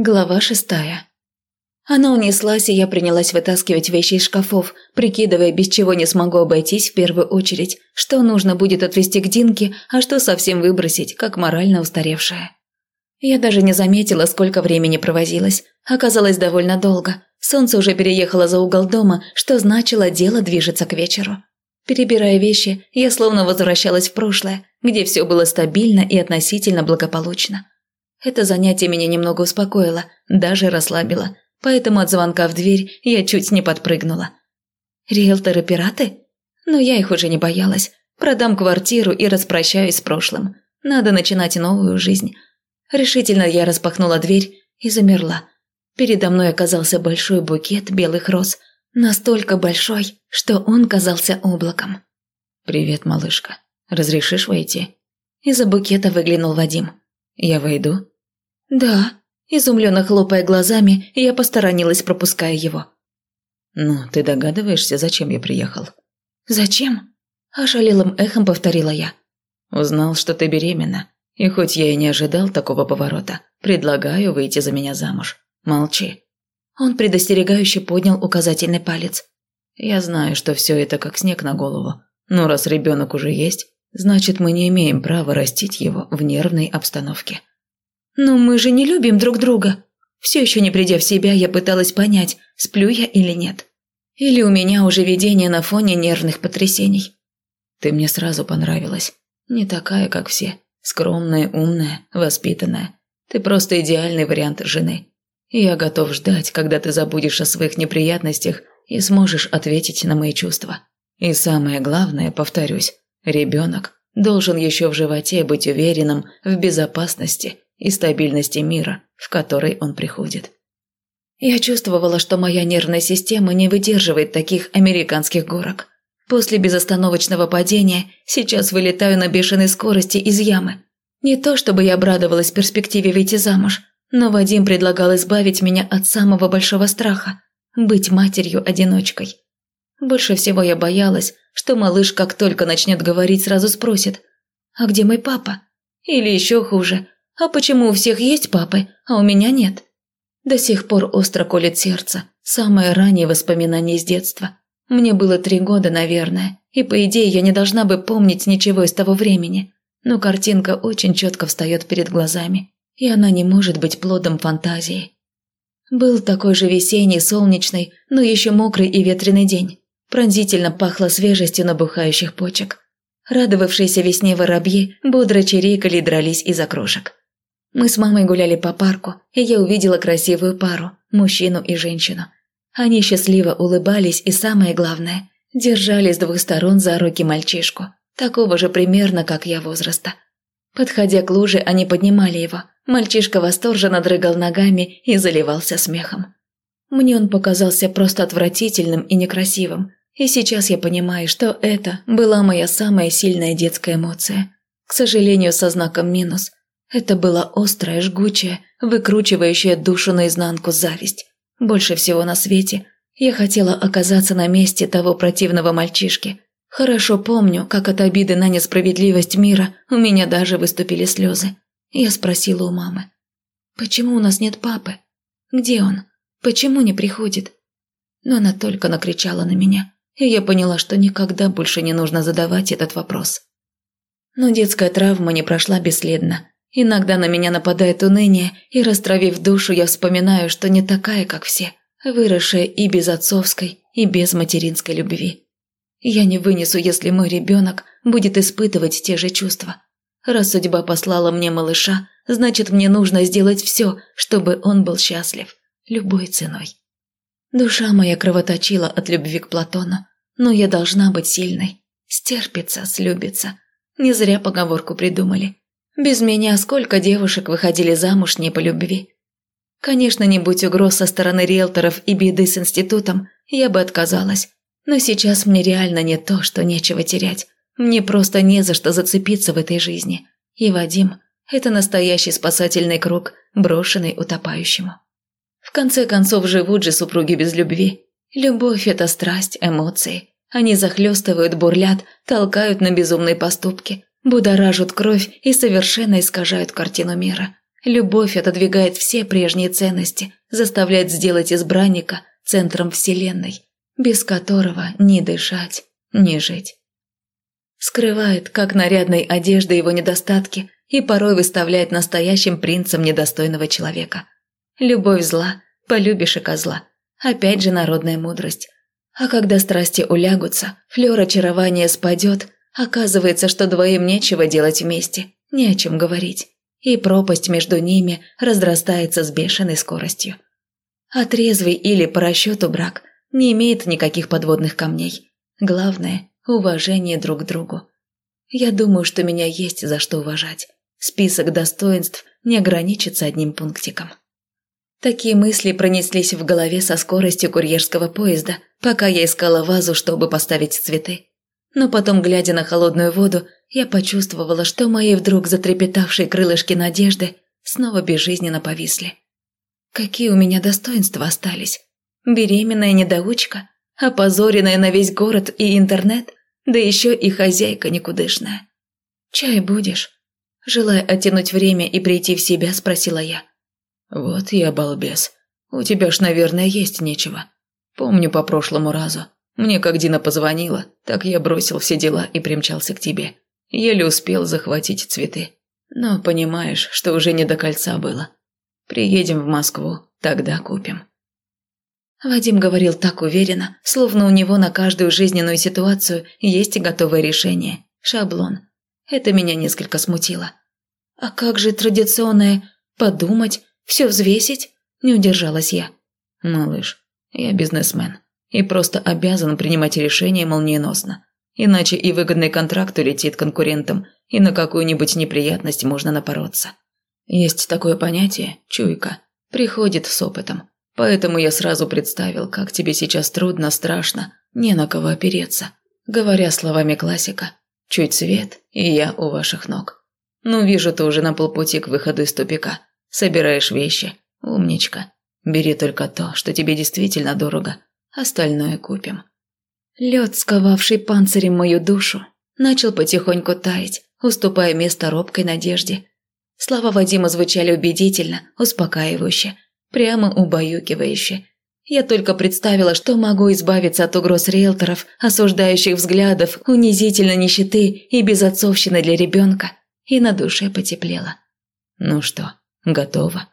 Глава шестая. Она унеслась, и я принялась вытаскивать вещи из шкафов, прикидывая, без чего не смогу обойтись в первую очередь, что нужно будет отвезти к Динке, а что совсем выбросить, как морально устаревшее. Я даже не заметила, сколько времени провозилась. Оказалось довольно долго. Солнце уже переехало за угол дома, что значило, дело движется к вечеру. Перебирая вещи, я словно возвращалась в прошлое, где все было стабильно и относительно благополучно. Это занятие меня немного успокоило, даже расслабило, поэтому от звонка в дверь я чуть не подпрыгнула. Риэлторы-пираты? Но я их уже не боялась. Продам квартиру и распрощаюсь с прошлым. Надо начинать новую жизнь. Решительно я распахнула дверь и замерла. Передо мной оказался большой букет белых роз, настолько большой, что он казался облаком. «Привет, малышка. Разрешишь войти?» Из-за букета выглянул Вадим. «Я войду?» «Да», – изумленно хлопая глазами, я посторонилась, пропуская его. «Ну, ты догадываешься, зачем я приехал?» «Зачем?» – ошалелым эхом повторила я. «Узнал, что ты беременна, и хоть я и не ожидал такого поворота, предлагаю выйти за меня замуж. Молчи». Он предостерегающе поднял указательный палец. «Я знаю, что все это как снег на голову, но раз ребенок уже есть, значит, мы не имеем права растить его в нервной обстановке». «Но мы же не любим друг друга». Все еще не придя в себя, я пыталась понять, сплю я или нет. Или у меня уже видение на фоне нервных потрясений. Ты мне сразу понравилась. Не такая, как все. Скромная, умная, воспитанная. Ты просто идеальный вариант жены. Я готов ждать, когда ты забудешь о своих неприятностях и сможешь ответить на мои чувства. И самое главное, повторюсь, ребенок должен еще в животе быть уверенным в безопасности и стабильности мира, в который он приходит. Я чувствовала, что моя нервная система не выдерживает таких американских горок. После безостановочного падения сейчас вылетаю на бешеной скорости из ямы. Не то чтобы я обрадовалась перспективе выйти замуж, но Вадим предлагал избавить меня от самого большого страха – быть матерью-одиночкой. Больше всего я боялась, что малыш, как только начнет говорить, сразу спросит «А где мой папа?» Или еще хуже – а почему у всех есть папы, а у меня нет? До сих пор остро колет сердце. Самое раннее воспоминание из детства. Мне было три года, наверное, и по идее я не должна бы помнить ничего из того времени. Но картинка очень четко встает перед глазами, и она не может быть плодом фантазии. Был такой же весенний, солнечный, но еще мокрый и ветреный день. Пронзительно пахло свежестью набухающих почек. Радовавшиеся весне воробьи бодро чирикали и дрались из окрошек. Мы с мамой гуляли по парку, и я увидела красивую пару, мужчину и женщину. Они счастливо улыбались и, самое главное, держали с двух сторон за руки мальчишку, такого же примерно, как я возраста. Подходя к луже, они поднимали его. Мальчишка восторженно дрыгал ногами и заливался смехом. Мне он показался просто отвратительным и некрасивым, и сейчас я понимаю, что это была моя самая сильная детская эмоция. К сожалению, со знаком минус – это была острая, жгучая, выкручивающая душу наизнанку зависть. Больше всего на свете я хотела оказаться на месте того противного мальчишки. Хорошо помню, как от обиды на несправедливость мира у меня даже выступили слезы. Я спросила у мамы. «Почему у нас нет папы? Где он? Почему не приходит?» Но она только накричала на меня, и я поняла, что никогда больше не нужно задавать этот вопрос. Но детская травма не прошла бесследно. Иногда на меня нападает уныние, и, растравив душу, я вспоминаю, что не такая, как все, выросшая и без отцовской, и без материнской любви. Я не вынесу, если мой ребенок будет испытывать те же чувства. Раз судьба послала мне малыша, значит, мне нужно сделать все, чтобы он был счастлив, любой ценой. Душа моя кровоточила от любви к Платону, но я должна быть сильной, стерпится, слюбится. Не зря поговорку придумали. Без меня сколько девушек выходили замуж не по любви. Конечно, не будь угроз со стороны риэлторов и беды с институтом, я бы отказалась. Но сейчас мне реально не то, что нечего терять. Мне просто не за что зацепиться в этой жизни. И Вадим – это настоящий спасательный круг, брошенный утопающему. В конце концов, живут же супруги без любви. Любовь – это страсть, эмоции. Они захлестывают, бурлят, толкают на безумные поступки – будоражат кровь и совершенно искажают картину мира. Любовь отодвигает все прежние ценности, заставляет сделать избранника центром Вселенной, без которого ни дышать, ни жить. Скрывает, как нарядной одежды его недостатки, и порой выставляет настоящим принцем недостойного человека. Любовь зла, полюбишь и козла. Опять же народная мудрость. А когда страсти улягутся, флёр очарования спадет, оказывается, что двоим нечего делать вместе, не о чем говорить. И пропасть между ними разрастается с бешеной скоростью. Отрезвый или по расчету брак не имеет никаких подводных камней. Главное – уважение друг к другу. Я думаю, что меня есть за что уважать. Список достоинств не ограничится одним пунктиком. Такие мысли пронеслись в голове со скоростью курьерского поезда, пока я искала вазу, чтобы поставить цветы. Но потом, глядя на холодную воду, я почувствовала, что мои вдруг затрепетавшие крылышки надежды снова безжизненно повисли. Какие у меня достоинства остались? Беременная недоучка, опозоренная на весь город и интернет, да еще и хозяйка никудышная. «Чай будешь?» Желая оттянуть время и прийти в себя, спросила я. «Вот я балбес. У тебя ж, наверное, есть нечего. Помню по прошлому разу. Мне как Дина позвонила, так я бросил все дела и примчался к тебе. Еле успел захватить цветы. Но понимаешь, что уже не до кольца было. Приедем в Москву, тогда купим». Вадим говорил так уверенно, словно у него на каждую жизненную ситуацию есть готовое решение, шаблон. Это меня несколько смутило. «А как же традиционное подумать, все взвесить?» – не удержалась я. «Малыш, я бизнесмен и просто обязан принимать решения молниеносно. Иначе и выгодный контракт улетит конкурентам, и на какую-нибудь неприятность можно напороться. Есть такое понятие – чуйка. Приходит с опытом. Поэтому я сразу представил, как тебе сейчас трудно, страшно, не на кого опереться. Говоря словами классика, чуть свет, и я у ваших ног. Ну, вижу, ты уже на полпути к выходу из тупика. Собираешь вещи. Умничка. Бери только то, что тебе действительно дорого. Остальное купим. Лед, сковавший панцирем мою душу, начал потихоньку таять, уступая место робкой надежде. Слова Вадима звучали убедительно, успокаивающе, прямо убаюкивающе. Я только представила, что могу избавиться от угроз риэлторов, осуждающих взглядов, унизительной нищеты и безотцовщины для ребенка, и на душе потеплело. «Ну что, готово?»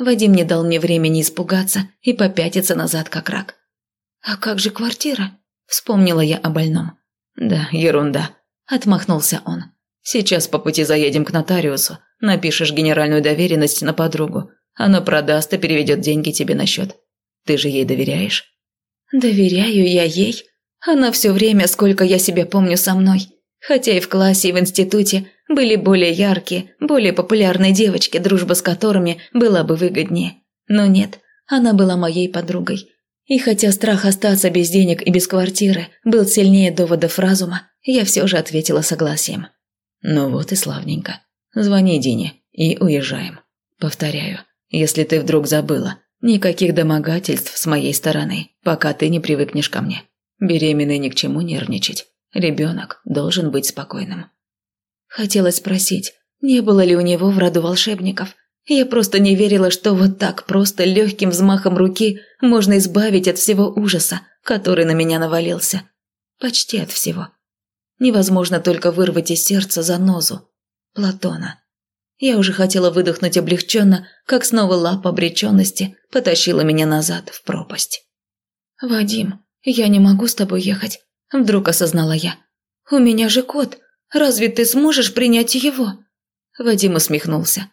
Вадим не дал мне времени испугаться и попятиться назад как рак. «А как же квартира?» – вспомнила я о больном. «Да, ерунда», – отмахнулся он. «Сейчас по пути заедем к нотариусу, напишешь генеральную доверенность на подругу. Она продаст и переведет деньги тебе на счет. Ты же ей доверяешь?» «Доверяю я ей. Она все время, сколько я себя помню, со мной. Хотя и в классе, и в институте были более яркие, более популярные девочки, дружба с которыми была бы выгоднее. Но нет, она была моей подругой. И хотя страх остаться без денег и без квартиры был сильнее доводов разума, я все же ответила согласием. «Ну вот и славненько. Звони Дине и уезжаем. Повторяю, если ты вдруг забыла, никаких домогательств с моей стороны, пока ты не привыкнешь ко мне. Беременной ни к чему нервничать. Ребенок должен быть спокойным. Хотелось спросить, не было ли у него в роду волшебников. Я просто не верила, что вот так просто легким взмахом руки можно избавить от всего ужаса, который на меня навалился. Почти от всего. Невозможно только вырвать из сердца занозу. Платона. Я уже хотела выдохнуть облегченно, как снова лапа обреченности потащила меня назад в пропасть. «Вадим, я не могу с тобой ехать. Вдруг осознала я. «У меня же кот. Разве ты сможешь принять его?» Вадим усмехнулся.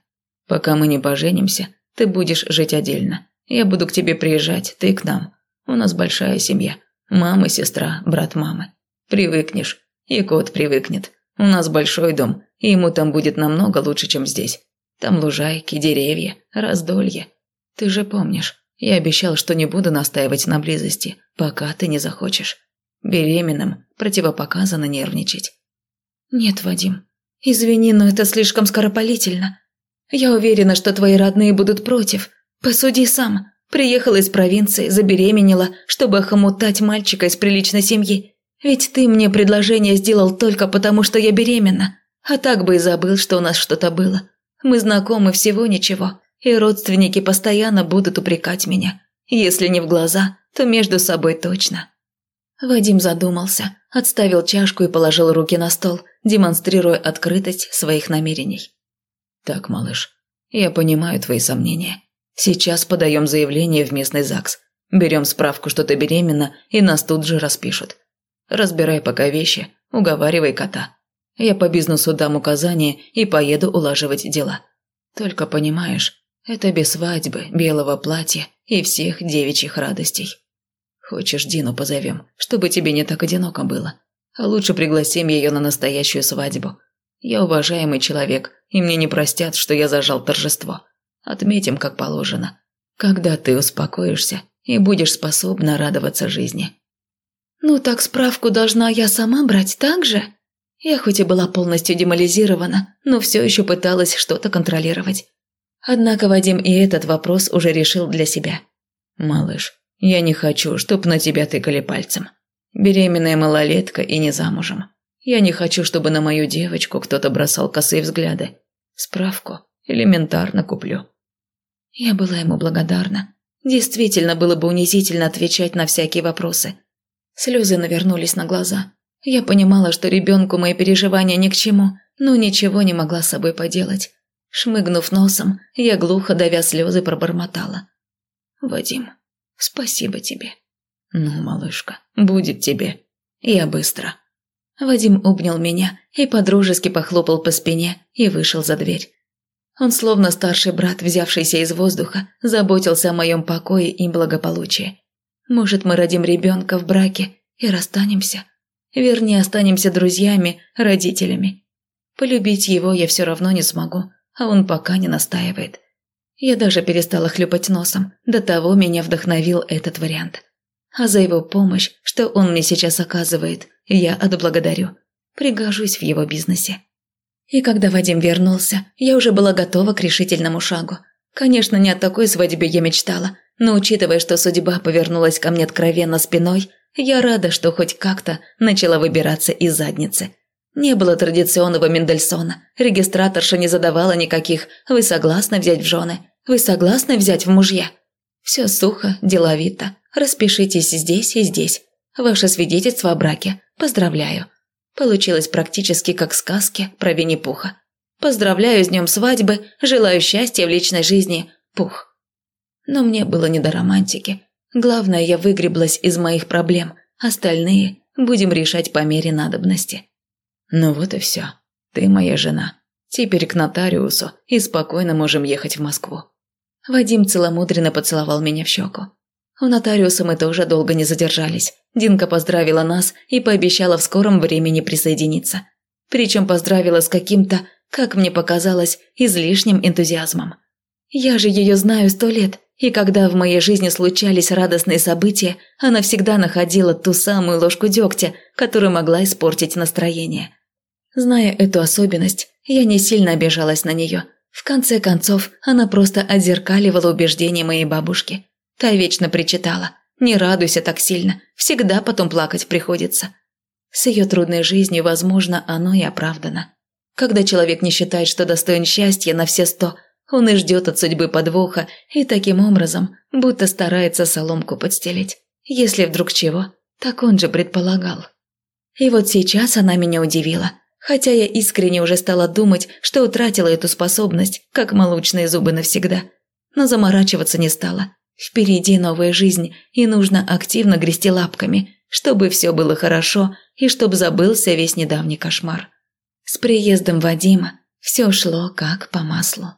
«Пока мы не поженимся, ты будешь жить отдельно. Я буду к тебе приезжать, ты к нам. У нас большая семья. Мама, сестра, брат мамы. Привыкнешь, и кот привыкнет. У нас большой дом, и ему там будет намного лучше, чем здесь. Там лужайки, деревья, раздолье. Ты же помнишь, я обещал, что не буду настаивать на близости, пока ты не захочешь. Беременным противопоказано нервничать. «Нет, Вадим, извини, но это слишком скоропалительно. Я уверена, что твои родные будут против. Посуди сам. Приехала из провинции, забеременела, чтобы охомутать мальчика из приличной семьи. Ведь ты мне предложение сделал только потому, что я беременна. А так бы и забыл, что у нас что-то было. Мы знакомы всего ничего, и родственники постоянно будут упрекать меня. Если не в глаза, то между собой точно. Вадим задумался, отставил чашку и положил руки на стол, демонстрируя открытость своих намерений. «Так, малыш, я понимаю твои сомнения. Сейчас подаем заявление в местный ЗАГС. Берем справку, что ты беременна, и нас тут же распишут. Разбирай пока вещи, уговаривай кота. Я по бизнесу дам указания и поеду улаживать дела. Только понимаешь, это без свадьбы, белого платья и всех девичьих радостей. Хочешь, Дину позовем, чтобы тебе не так одиноко было. А лучше пригласим ее на настоящую свадьбу. Я уважаемый человек, и мне не простят, что я зажал торжество. Отметим, как положено. Когда ты успокоишься и будешь способна радоваться жизни. Ну так справку должна я сама брать так же? Я хоть и была полностью демолизирована, но все еще пыталась что-то контролировать. Однако Вадим и этот вопрос уже решил для себя. «Малыш, я не хочу, чтоб на тебя тыкали пальцем. Беременная малолетка и не замужем. Я не хочу, чтобы на мою девочку кто-то бросал косые взгляды. Справку элементарно куплю». Я была ему благодарна. Действительно было бы унизительно отвечать на всякие вопросы. Слезы навернулись на глаза. Я понимала, что ребенку мои переживания ни к чему, но ничего не могла с собой поделать. Шмыгнув носом, я глухо давя слезы пробормотала. «Вадим, спасибо тебе». «Ну, малышка, будет тебе. Я быстро». Вадим обнял меня и подружески похлопал по спине и вышел за дверь. Он, словно старший брат, взявшийся из воздуха, заботился о моем покое и благополучии. Может, мы родим ребенка в браке и расстанемся? Вернее, останемся друзьями, родителями. Полюбить его я все равно не смогу, а он пока не настаивает. Я даже перестала хлюпать носом, до того меня вдохновил этот вариант. А за его помощь, что он мне сейчас оказывает, я отблагодарю. Пригожусь в его бизнесе. И когда Вадим вернулся, я уже была готова к решительному шагу. Конечно, не о такой свадьбе я мечтала, но учитывая, что судьба повернулась ко мне откровенно спиной, я рада, что хоть как-то начала выбираться из задницы. Не было традиционного Мендельсона. Регистраторша не задавала никаких «Вы согласны взять в жены? Вы согласны взять в мужья?» Все сухо, деловито. Распишитесь здесь и здесь. Ваше свидетельство о браке. Поздравляю. Получилось практически как сказки про Винни-Пуха. Поздравляю с днем свадьбы, желаю счастья в личной жизни. Пух. Но мне было не до романтики. Главное, я выгреблась из моих проблем. Остальные будем решать по мере надобности. Ну вот и все. Ты моя жена. Теперь к нотариусу и спокойно можем ехать в Москву. Вадим целомудренно поцеловал меня в щеку. У нотариуса мы тоже долго не задержались. Динка поздравила нас и пообещала в скором времени присоединиться. Причем поздравила с каким-то, как мне показалось, излишним энтузиазмом. Я же ее знаю сто лет, и когда в моей жизни случались радостные события, она всегда находила ту самую ложку дегтя, которая могла испортить настроение. Зная эту особенность, я не сильно обижалась на нее. В конце концов, она просто отзеркаливала убеждения моей бабушки. Та вечно причитала «Не радуйся так сильно, всегда потом плакать приходится». С ее трудной жизнью, возможно, оно и оправдано. Когда человек не считает, что достоин счастья на все сто, он и ждет от судьбы подвоха и таким образом будто старается соломку подстелить. Если вдруг чего, так он же предполагал. И вот сейчас она меня удивила – хотя я искренне уже стала думать, что утратила эту способность, как молочные зубы навсегда. Но заморачиваться не стала. Впереди новая жизнь, и нужно активно грести лапками, чтобы все было хорошо и чтобы забылся весь недавний кошмар. С приездом Вадима все шло как по маслу.